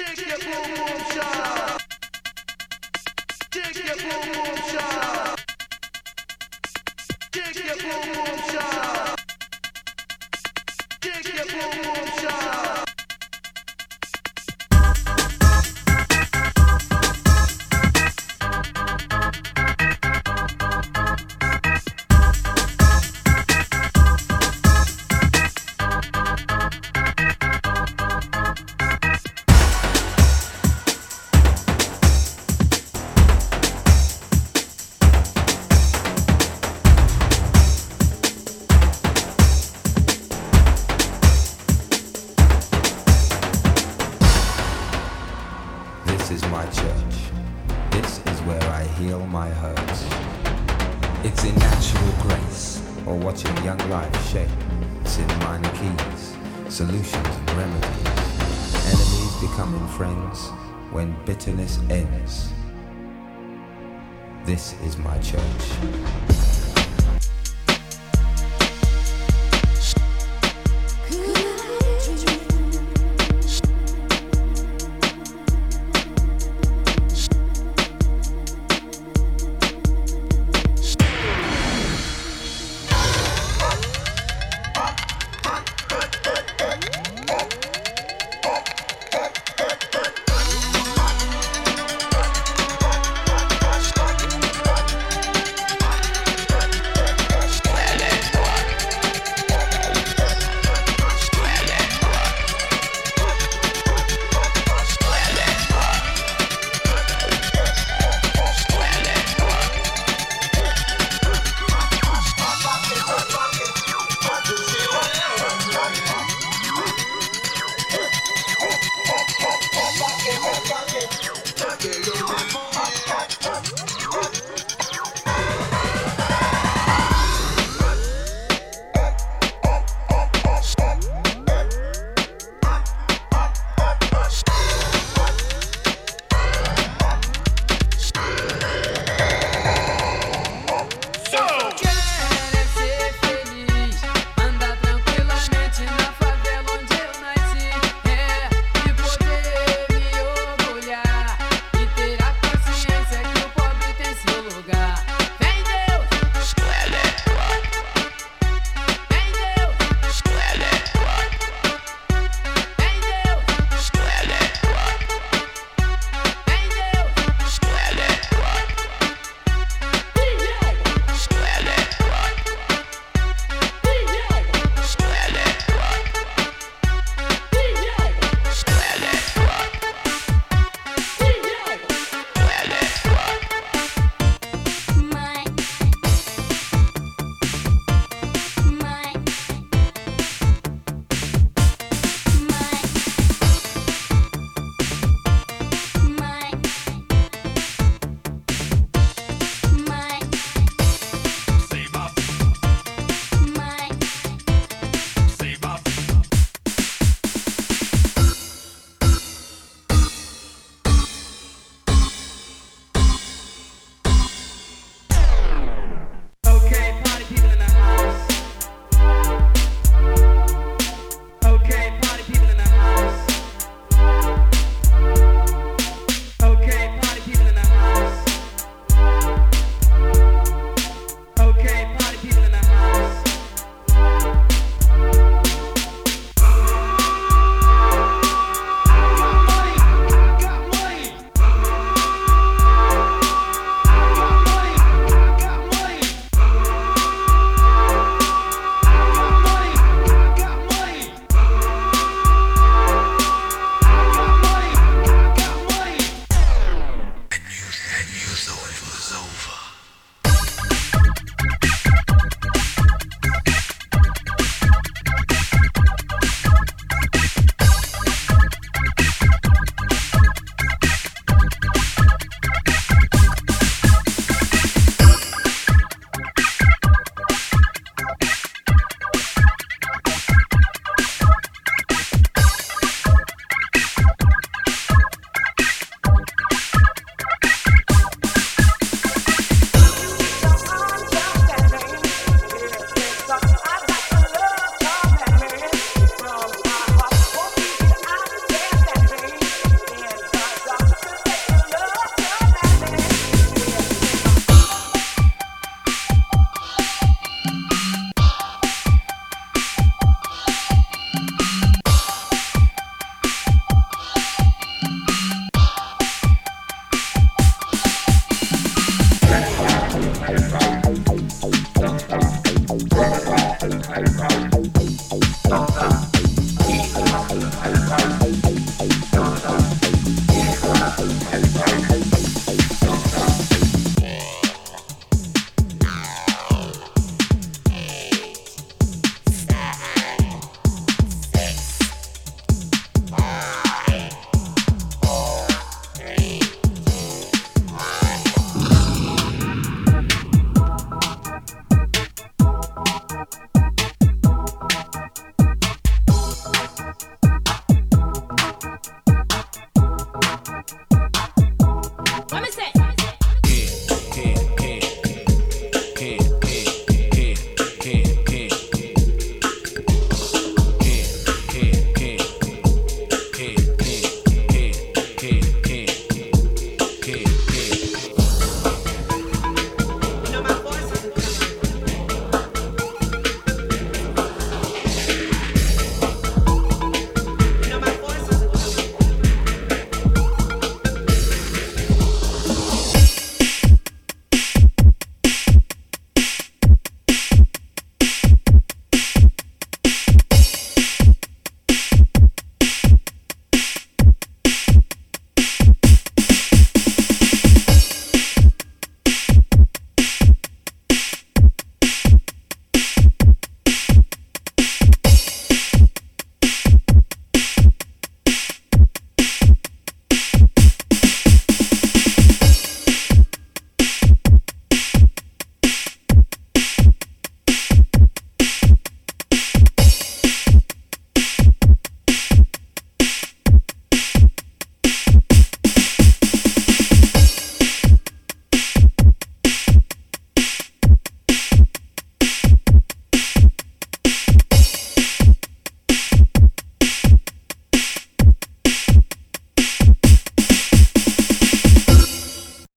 Boom, boom, shot. Dig your boom, boom. This is my church. This is where I heal my hurts. It's in natural grace or watching young life shape. It's in minor keys, solutions and remedies. Enemies becoming friends when bitterness ends. This is my church.